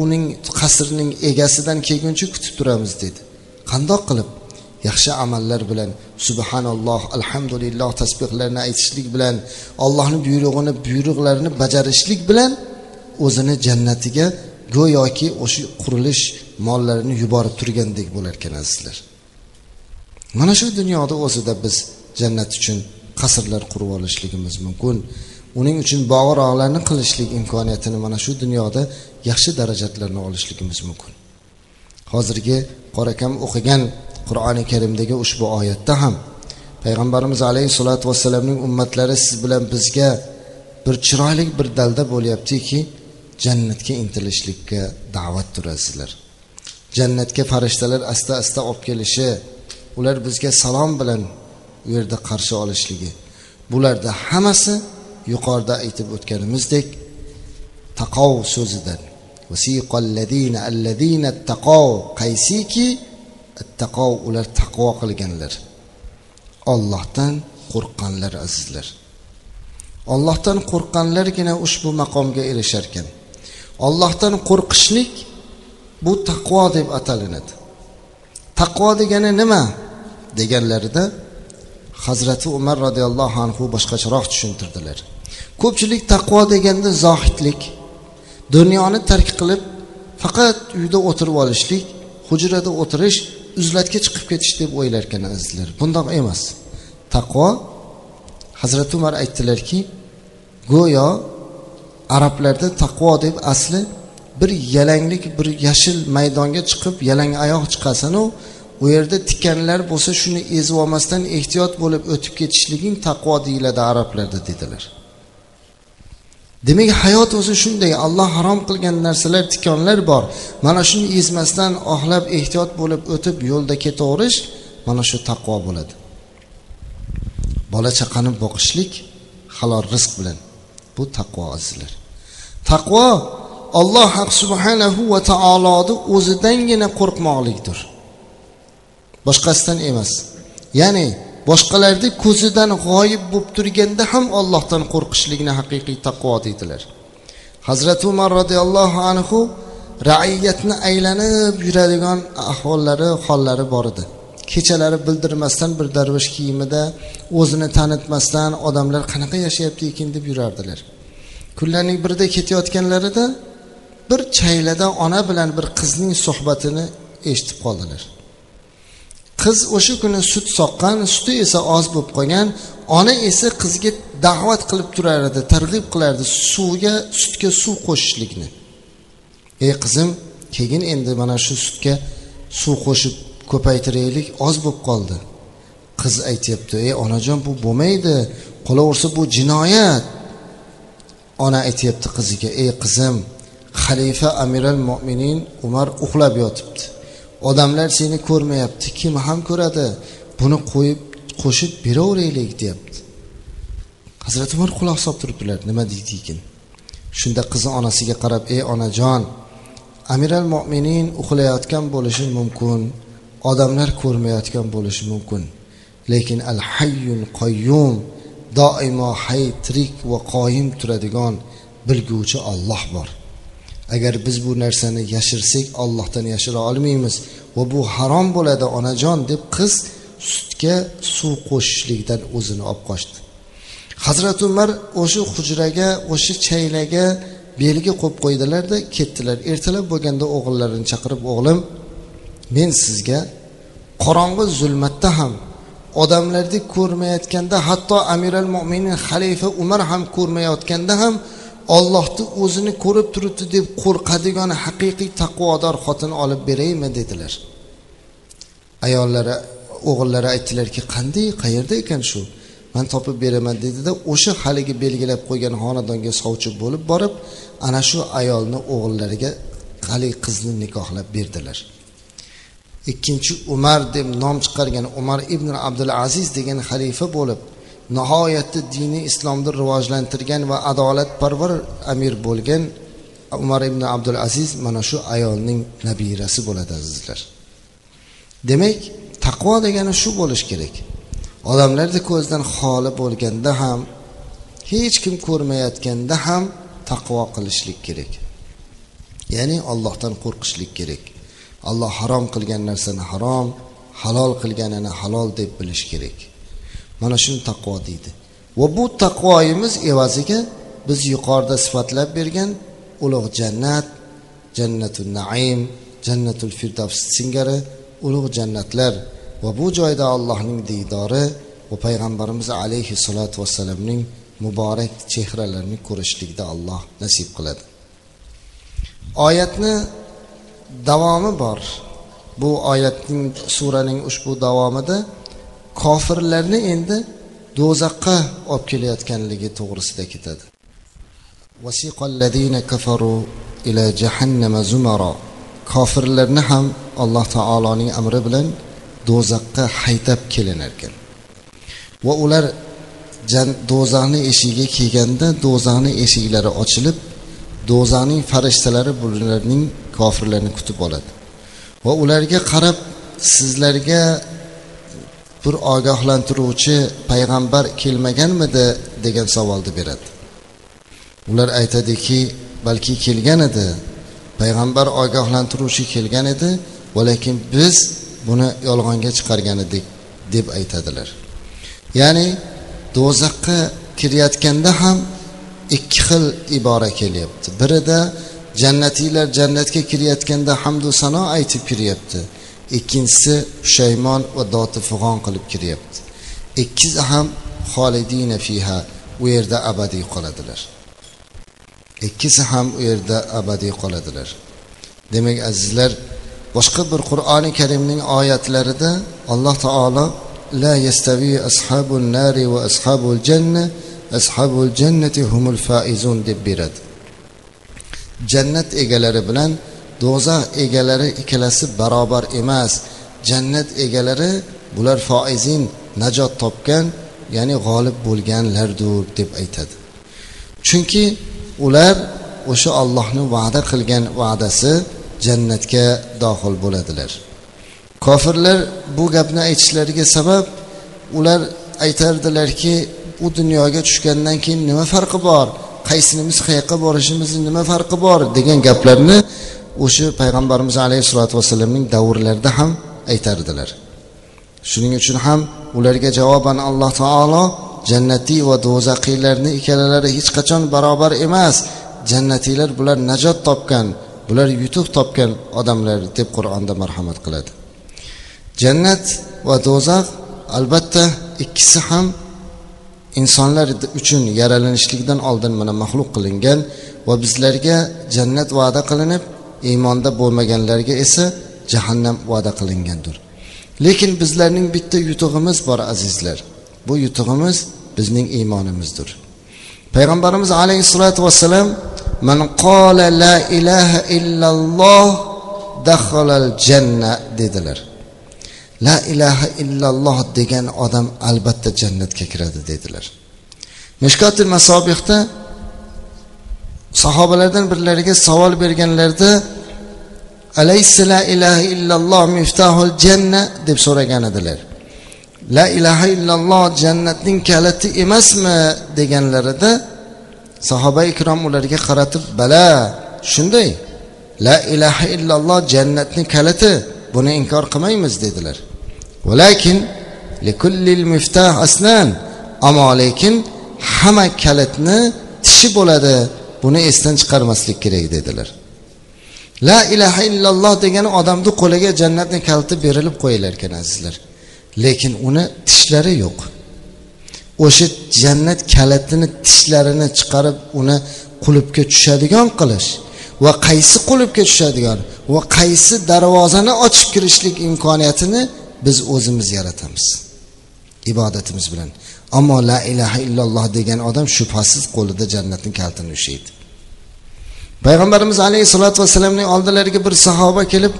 Uning qasrning egasidan kelguncha kutib turamiz dedi. Qandoq qilib? Yaxshi amallar bilan subhanalloh alhamdulillah tasbehlarni aytishlik bilan allohni buyrug'ini buyruqlarini bajarishlik bilan o'zini jannatiga go'yoki o'sha qurilish mollarini yuborib turgandek bo'lar ekan azizlar. Mana shu dunyoda o'zida biz jannat uchun qasrlar qurib olishligimiz mumkin. Uning uchun bog'roqlarni qilishlik imkoniyatini mana shu dunyoda yaxshi darajatlarni olishligimiz mumkin. Hozirgi qorakam o'qigan qur'oni karimdagi ushbu oyatda ham payg'ambarimiz alayhissalotu vassalamning ummatlari siz bilan bizga bir chiroyli bir dalda bo'lyaptiki jannatga intilishlikka da'vat turasizlar. Jannatga farishtalar asta asta olib kelishi ular bizga salom bilan u yerda qarshi olishligi bularda hammasi yuqorida aytib o'tganimizdek taqov so'zidan qaysiki taqov ular taqvo qilganlar. Ollohdan qo'rqqanlar azizlar. Ollohdan qo'rqqanlargina ushbu maqomga erishar ekan ollohdan qo'rqishlik bu taqvo deb atalinadi taqvo degani nima? deganlarida hazrati umar roziyallohu anhu boshqacharoq tushuntirdilar. Ko'pchilik taqvo deganda zohidlik dunyoni tark qilib faqat uyda o'tirib olishlik hujrada o'tirish uzlatga chiqib ketish deb o'ylarkan azizlar. Bundoq emas. Taqvo hazrati umar aytdilarki go'yo arablarda taqvo deb asli bir yalanglik bir yashil maydonga chiqib yalang oyoq chiqasanu u yerda tikanlar bo'lsa shuni ezib olmasdan ehtiyot bo'lib o'tib ketishliging taqvo deyiladi arablarda dedilar. Demak hayot o'zi shunday. Alloh harom qilgan narsalar tikonlar bor. Mana shuni ezmasdan oxlab ehtiyot bo'lib o'tib yo'lda ketaverish mana shu taqvo bo'ladi. Bola chaqani boqishlik halol rizq bilan. Bu taqvo azizlar. Taqvo alloh subhanahu va taoloni o'zidangina qo'rqmoqlikdir. Boshqasidan emas. Ya'ni boshqalarni ko'zidan g'oyib bo'lib turganda ham ollohdan qo'rqishlikni haqiqiy taqvo deydilar. Hazrati umar roziyallohu anhu raiyatni aylanib yuradigan ahvollari hollari bor edi. Kechalari bildirmasdan bir darvish kiyimida o'zini tanitmasdan odamlar qanaqa yashayapti ekan deb yurardilar. Kunlarning birida ketayotganlarida bir chaylada ona bilan bir qizning suhbatini eshitib qoldilar. Qiz o'sha kuni sut soqqan suti esa oz bo'lib qolgan ona esa qizga da'vat qilib turar edi targ'ib qilardi suvga sutga suv qo'shishlikni. Ey qizim keyin endi mana shu sutga suv qo'shib ko'paytiraylik oz bo'lib qoldi. Qiz aytyapti ey onajon bu bo'lmaydi qolaversa bu jinoyat. Ona aytyapti qiziga ey qizim xalifa amiral mo'minin umar uxlab yotibdi. Odamlar seni ko'rmayapti. Kim ham ko'radi. Buni qo'yib qo'shib beraveraylik deyapti. Hazrati umar quloq solib turibdilar. Nima deydi ekan? Shunda qizi onasiga qarab ey onajon amiral mo'minin uxlayotgan bo'lishi mumkin odamlar ko'rmayotgan bo'lishi mumkin. Lekin al hayyul qayyum doimo hay tirik va qoyim turadigan bilguvchi olloh bor. Agar biz bu narsani yashirsak ollohdan yashira olmaymiz. Va bu harom bo'ladi onajon deb qiz sutga suv qo'shishlikdan o'zini olib qochdi. Hazrati umar o'sha hujraga o'sha chaylaga belgi qo'yib qo'ydilarda ketdilar. Ertalab bo'lganda o'g'illarini chaqirib o'g'lim men sizga qorong'i zulmatda ham odamlarni ko'rmayotganda hatto amiral mo'minin xalifa umar ham ko'rmayotganda ham ollohni o'zini ko'rib turibdi deb qo'rqadigan haqiqiy taqvodor xotin olib beraymi dedilar. Ayollari o'g'illari aytdilarki qanday qayerda ekan shu? Man topib beraman dedida o'sha haligi belgilab qo'ygan xonadonga sovchi bo'lib borib ana shu ayolni o'g'illariga haligi qizni nikohlab berdilar. Ikkinchi umar deb nom chiqargan umar ibn abdul aziz degan xalifa bo'lib nihoyatda dini islomni rivojlantirgan va adolatparvar amir bo'lgan umar ibn abdul aziz mana shu ayolning nabirasi bo'ladi azizlar. Demak taqvo degani shu bo'lishi kerak. Odamlarni ko'zidan xoli bo'lganda ham hech kim ko'rmayotganda ham taqvo qilishlik kerak. Ya'ni ollohdan qo'rqishlik kerak. Alloh harom qilgan narsani harom halol qilganini halol deb bilish kerak. Mana shuni taqvo deydi. Va bu taqvoyimiz evaziga biz yuqorida sifatlab bergan ulug' jannat jannatul naim jannatul firdavs singari ulug' jannatlar. Va bu joyda allohning diydori va payg'ambarimiz alayhissalotu vassalamning muborak chehralarini ko'rishlikda alloh nasib qiladi. Oyatni davomi bor. Bu oyatning suraning ushbu davomida kofirlarni endi do'zaxqa olib kelayotganligi to'g'risida ketadi. Ila jahannama zumaro kofirlarni ham alloh taoloning amri bilan do'zaxqa haydab kelinar ekan va ular do'zaxni eshigiga kelganda do'zaxni eshiklari ochilib do'zaxning farishtalari bularning kofirlarni kutib oladi. Va ularga qarab sizlarga bir ogohlantiruvchi payg'ambar kelmaganmidi degan savolni beradi. Ular aytadiki balki kelgan edi. Payg'ambar ogohlantiruvchi kelgan edi lekin biz buni yolg'onga chiqargan edik deb aytadilar. Ya'ni do'zaxga kirayotganda ham ikki xil ibora kelyapti. Birida jannatiylar jannatga kirayotganda hamdu sano aytib kiryapti. Ikkinchisi pushaymon va doti fig'on qilib kiryapti. Ikkisi ham xolidina fiha u yerda abadiy qoladilar. Ikkisi ham u yerda abadiy qoladilar. Demak azizlar boshqa bir qur'oni karimning oyatlarida alloh taolo la yastavi ashabul nari va ashabul janna ashabul jannati humul faizun deb beradi. Jannat egalari bilan do'zax egalari ikkalasi barobar emas. Jannat egalari bular foizin najot topgan ya'ni g'olib bo'lganlardir deb aytadi. Chunki ular o'sha ollohni va'da qilgan va'dasi jannatga dohil bo'ladilar. Kofirlar bu gapni aytishlariga sabab ular aytardilarki u dunyoga tushgandan keyin nima farqi bor? Qaysinimiz qayoqqa borishimizni nima farqi bor? degan gaplarni o'sha payg'ambarimiz alayhissalotu vassalamning davrlarida ham aytardilar. Shuning uchun ham ularga javoban alloh taolo jannatiy va do'zaxiylarni ikkalalari hech qachon barobar emas jannatiylar bular najot topgan bular yutuq topgan odamlar deb qur'onda marhamat qiladi. Jannat va do'zax albatta ikkisi ham insonlar uchun yaralanishlikdan oldin mana maxluq qilingan va bizlarga jannat va'da qilinib iymonda bo'lmaganlarga esa jahannam va'da qilingandir. Lekin bizlarning bitta yutug'imiz bor azizlar. Bu yutug'imiz bizning iymonimizdir. Payg'ambarimiz alayhissalotu vassalam man qola la ilaha illalloh daholal janna dedilar. La ilaha illalloh degan odam albatta jannatga kiradi dedilar. Mishkotil masobihda sahobalardan birlariga savol berganlarida alaysa la ilaha illalloh miftahul janna? deb so'ragan edilar. La ilaha illalloh jannatning kaliti emasmi? deganlarida sahoba ikrom ularga qaratib bala shunday. La ilaha illalloh jannatning kaliti buni inkor qilmaymiz dedilar. Valakin likullil miftah asnan ammo lekin hamma kalitni tishi bo'ladi. Buni esdan chiqarmaslik kerak dedilar. La ilaha illalloh degani odamni qo'liga jannatni kaliti berilib qo'yilar ekan azizlar. Lekin uni tishlari yo'q. O'sha jannat kalitini tishlarini chiqarib uni qulubga tushadigan qilish va qaysi qulubga tushadigan va qaysi darvozani ochib kirishlik imkoniyatini biz o'zimiz yaratamiz. Ibodatimiz bilan. Ammo la ilaha illalloh degan odam shubhasiz qo'lida jannatning kalitini ushlaydi. Payg'ambarimiz alayhissalotu vassalamning oldilariga bir sahoba kelib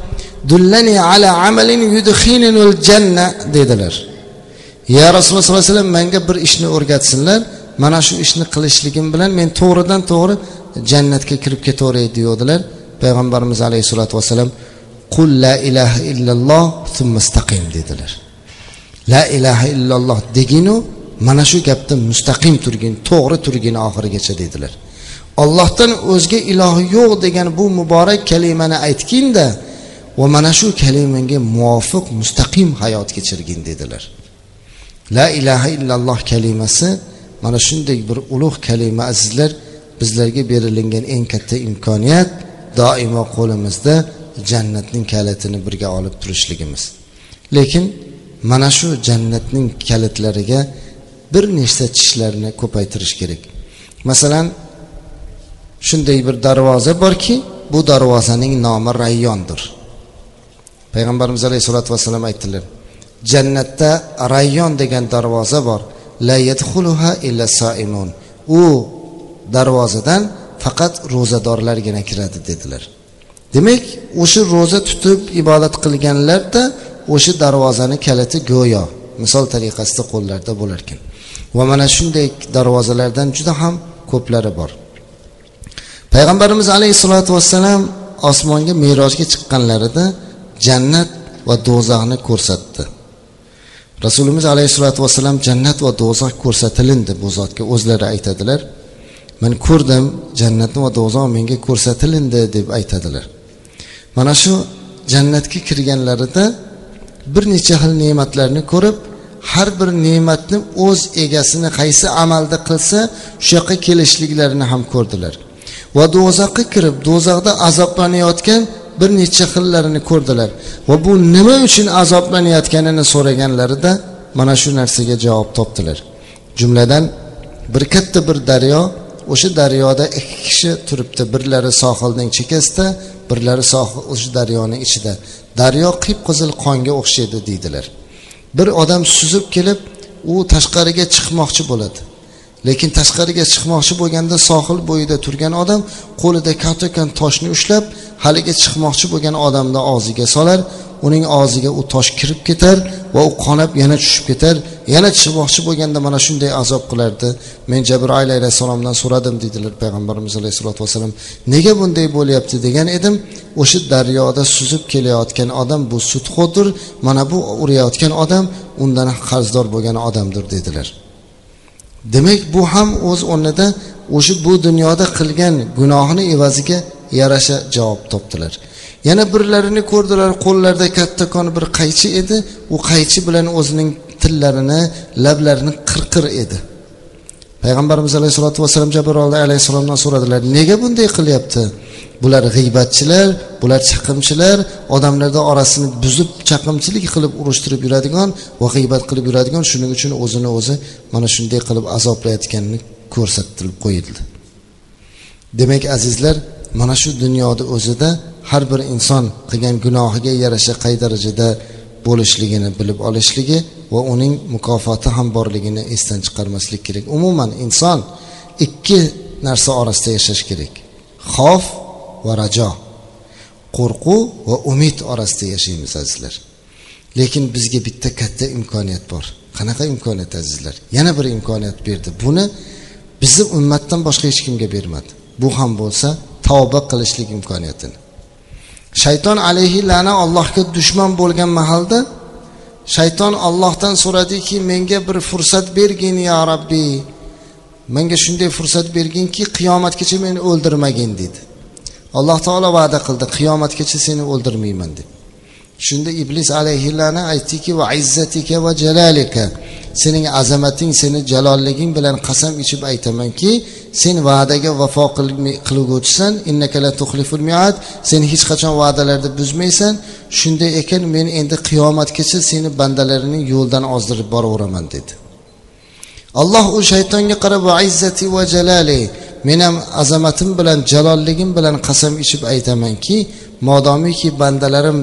dullani ala amalin yudxinul janna dedilar. Ya rasululloh sollallohu alayhi vasallam menga bir ishni o'rgatsinlar mana shu ishni qilishligim bilan men to'g'ridan to'g'ri jannatga kirib ketaveray deyodilar payg'ambarimiz alayhissalotu vassalam. Qul la ilaha illalloh dedilar. La ilaha illalloh deginu mana shu gapda mustaqim turgin to'g'ri turgin oxirigacha dedilar. Ollohdan o'zga iloh yo'q degan bu muborak kalimani aytginda va mana shu kalimaga muvofiq mustaqim hayot kechirgin dedilar. La ilaha illalloh kalimasi mana shunday bir ulug' kalima azizlar bizlarga berilingan eng katta imkoniyat doimo qo'limizda jannatning kalitini birga olib turishligimiz. Lekin mana shu jannatning kalitlariga bir nechta tishlarni ko'paytirish kerak. Masalan shunday bir darvoza borki bu darvozaning nomi rayyondir payg'ambarimiz alayhissalotu vassalam aytdilar jannatda rayyon degan darvoza bor. La yadxuluha illa saimun. U darvozadan faqat ro'zadorlargina kiradi dedilar. Demak o'sha ro'za tutib ibodat qilganlarda o'sha darvozani kaliti go'yo misol tariqasida qo'llarida bo'larkan. Va mana shunday darvozalardan juda ham ko'plari bor. Payg'ambarimiz alayhissalotu vassalam osmonga merojga chiqqanlarida jannat va do'zaxni ko'rsatdi. Rasulimiz alayhissalotu vassalam jannat va do'zax ko'rsatilindi bu zotga o'zlari aytadilar. Men ko'rdim jannatni va do'zax menga ko'rsatilindi deb aytadilar. Mana shu jannatga kirganlarida bir necha xil ne'matlarni ko'rib har bir ne'matni o'z egasini qaysi amalda qilsa shu yoqqa kelishliklarini ham ko'rdilar. Va do'zaxga kirib do'zaxda azoblanayotgan bir necha xillarini ko'rdilar. Va bu nima uchun azoblanayotganini so'raganlarida mana shu narsaga javob topdilar. Jumladan bir katta bir daryo o'sha daryoda ikki kishi turibdi. Birlari sohilning chekkasida birlari o'sha daryoni ichida. Daryo qip qizil qonga o'xshaydi deydilar. Bir odam suzib kelib u tashqariga chiqmoqchi bo'ladi. Lekin tashqariga chiqmoqchi bo'lganda sohil bo'yida turgan odam qo'lida kattakon toshni ushlab haligi chiqmoqchi bo'lgan odamni og'ziga solar uning og'ziga u tosh kirib ketar va u qonab yana tushib ketar. Yana tushmoqchi bo'lganda mana shunday azob qilardi. Men jabroil alayhissalomdan so'radim deydilar payg'ambarimiz alayhissalotu vassalam. Nega bunday bo'lyapti degan edim. O'sha daryoda suzib kelayotgan odam bu sudxo'dir mana bu urayotgan odam undan qarzdor bo'lgan odamdir dedilar. Demak bu ham o'z o'rnida o'sha bu dunyoda qilgan gunohini evaziga yarasha javob topdilar. Yana birlarini ko'rdilar qo'llarida kattakon bir qaychi edi. U qaychi bilan o'zining tillarini lablarini qirqir edi. Payg'ambarimiz alayhissalotu vassalam jabroil alayhissalomdan so'radilar nega bunday qilyapti? Bular g'iybatchilar bular chaqimchilar odamlarni orasini buzib chaqimchilik qilib urushtirib yuradigan va g'iybat qilib yuradigan shuning uchun o'zini o'zi mana shunday qilib azoblayotganini ko'rsattirib qo'yildi. Demak azizlar mana shu dunyoda o'zida har bir inson qilgan gunohiga yarasha qay darajada bo'lishligini bilib olishligi va uning mukofoti ham borligini esdan chiqarmaslik kerak. Umuman inson ikki narsa orasida yashash kerak. Xof va rajo. Qo'rquv va umid orasida yashaymiz azizlar. Lekin bizga bitta katta imkoniyat bor. Qanaqa imkoniyat azizlar? Yana bir imkoniyat berdi. Buni bizni ummatdan boshqa hech kimga bermadi. Bu ham bo'lsa tavba qilishlik imkoniyatini. Shayton alayhi lana allohga dushman bo'lgan mahalda shayton ollohdan so'radiki menga bir fursat bergin yo rabbiy menga shunday fursat berginki qiyomatgacha meni o'ldirmagin dedi. Alloh taolo va'da qildi qiyomatgacha seni o'ldirmayman deb shunda iblis alayhillani aytdiki va izzatika va jalalika. Sening azamating seni jalolliging bilan qasam ichib aytamanki sen va'daga vafo qilguvchisan. Innakala miad. Sen hech qachon va'dalarni buzmaysan. Shunday ekan men endi qiyomatgacha seni bandalarining yo'ldan ozdirib boraveraman dedi. Alloh u shaytonga qarab va izzati va jalali men ham azamatim bilan jalolligim bilan qasam ichib aytamanki modomiki bandalarim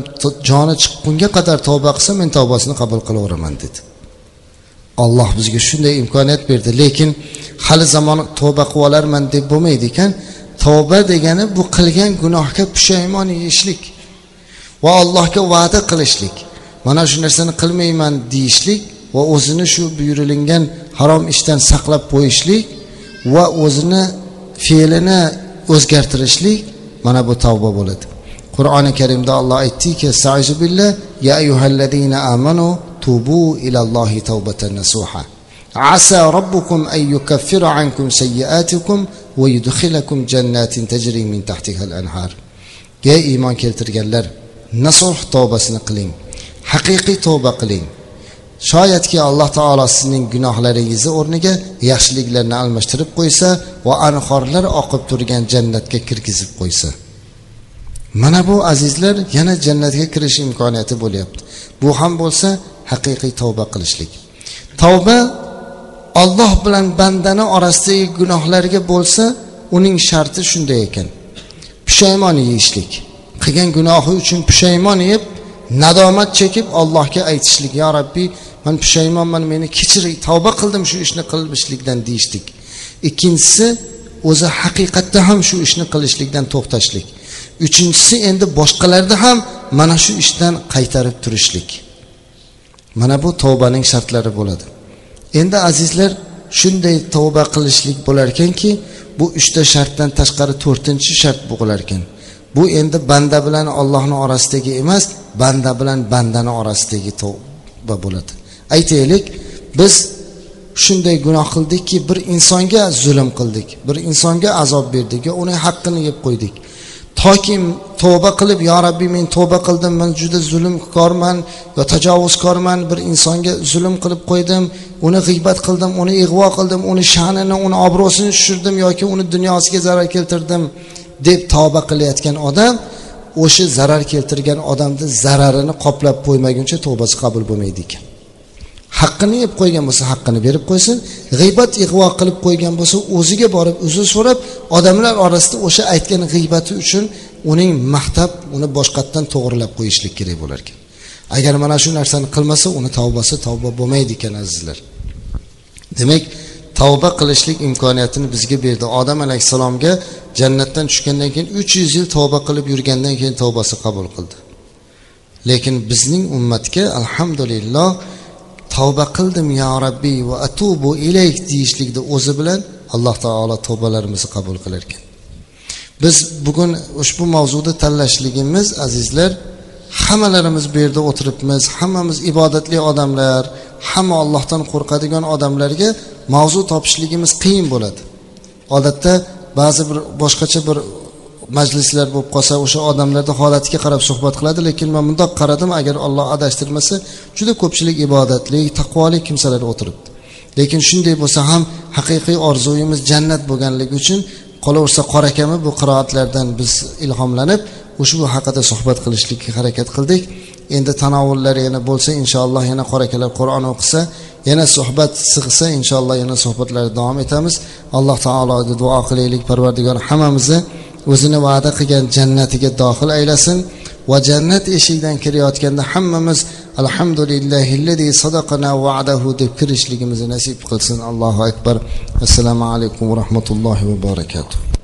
joni chiqqunga qadar tavba qilsa men tavbasini qabul qilaveraman dedi. Olloh bizga shunday imkoniyat berdi. Lekin hali zamon tavba qilib olarman deb bo'lmaydi ekan. Tavba degani bu qilgan gunohga pushaymon yeyishlik va allohga va'da qilishlik. Mana shu narsani qilmayman deyishlik va o'zini shu buyurilgan harom ishdan saqlab qo'yishlik va o'zini fe'lini o'zgartirishlik mana bu tavba bo'ladi. Qur'oni karimda olloh aytdiki billah ya ayyuhallazina amanu tubu ilallohi tavbatan nasuha asa robbukum an yukaffira ankum sayyiatikum va yudkhilakum jannatin tajri min tahtiha al-anhar ey iymon keltirganlar nasuh tavbasini qiling haqiqiy tavba qiling. Shoyatki alloh taolo sizning gunohlaringizni o'rniga yaxshiliklarni almashtirib qo'ysa va anhorlar oqib turgan jannatga kirgizib qo'ysa. Mana bu azizlar yana jannatga kirish imkoniyati bo'lyapti. Bu ham bo'lsa haqiqiy tavba qilishlik. Tavba olloh bilan bandani orasidagi gunohlarga bo'lsa uning sharti shunday ekan. Pushaymon yeyishlik. Qilgan gunohi uchun pushaymon yeb nadomat chekib allohga aytishlik yo rabbiy man pushaymonman meni kechir tavba qildim shu ishni qilishlikdan deyishlik. Ikkinchisi o'zi haqiqatda ham shu ishni qilishlikdan to'xtashlik. Uchinchisi endi boshqalarni ham mana shu ishdan qaytarib turishlik. Mana bu tavbaning shartlari bo'ladi. Endi azizlar shunday tavba qilishlik bo'lar ekanki bu uchta shartdan tashqari to'rtinchi shart bo'lar ekan bu endi banda bilan ollohni orasidagi emas banda bilan bandani orasidagi tavba bo'ladi. Aytaylik biz shunday gunoh qildikki bir insonga zulm qildik bir insonga azob berdik yo uning haqqini yeb qo'ydik. Toki tavba qilib yo rabbiy men tavba qildim men juda zulmkorman yo tajovuzkorman bir insonga zulm qilib qo'ydim uni g'iybat qildim uni ig'vo qildim uni sha'nini uni obro'sini tushirdim yoki uni dunyosiga zarar keltirdim deb tavba qilayotgan odam o'sha zarar keltirgan odamni zararini qoplab qo'ymaguncha tavbasi qabul bo'lmaydi ekan. Haqqini yeb qo'ygan bo'lsa haqqini berib qo'ysin. G'iybat ig'vo qilib qo'ygan bo'lsa o'ziga borib uzr so'rab odamlar orasida o'sha aytgan g'iybati uchun uning maqtab uni boshqatdan to'g'irlab qo'yishlik kerak bo'lar ekan. Agar mana shu narsani qilmasa uni tavbasi tavba bo'lmaydi ekan azizlar. Demak tavba qilishlik imkoniyatini bizga berdi. Odam alayhissalomga jannatdan tushgandan keyin uch yuz yil tavba qilib yurgandan keyin tavbasi qabul qildi. Lekin bizning ummatga alhamdulillah tavba qildim yo rabbiy va atubu ilayk deyishlikni o'zi bilan alloh taolo tavbalarimizni qabul qilar ekan biz bugun ushbu mavzuni tanlashligimiz azizlar hammalarimiz bu yerda o'tiribmiz hammamiz ibodatli odamlar hamma ollohdan qo'rqadigan odamlarga mavzu topishligimiz qiyin bo'ladi. Odatda ba'zi bir boshqacha bir majlislar bo'lib qolsa o'sha odamlarni holatiga qarab suhbat qiladi lekin man bundoq qaradim agar olloh adashtirmasa juda ko'pchilik ibodatli taqvoli kimsalar o'tiribdi. Lekin shunday bo'lsa ham haqiqiy orzuyimiz jannat bo'lganligi uchun qolaversa qorakami bu qiroatlardan biz ilhomlanib ushbu haqida suhbat qilishlikka harakat qildik. Endi tanovullar yana bo'lsa inshaalloh yana qorakalar qur'on o'qisa yana suhbat sig'sa inshaalloh yana suhbatlar davom etamiz. Alloh taologa duo qilaylik parvardigor hammamizni o'zini va'da qilgan jannatiga dohil aylasin. Va jannat eshigidan kirayotganda hammamiz alhamdulillahi sadaqana va'dahu deb kirishligimizni nasib qilsin. Allohu akbar. Assalomu alaykum va rahmatullohi va barakatuh.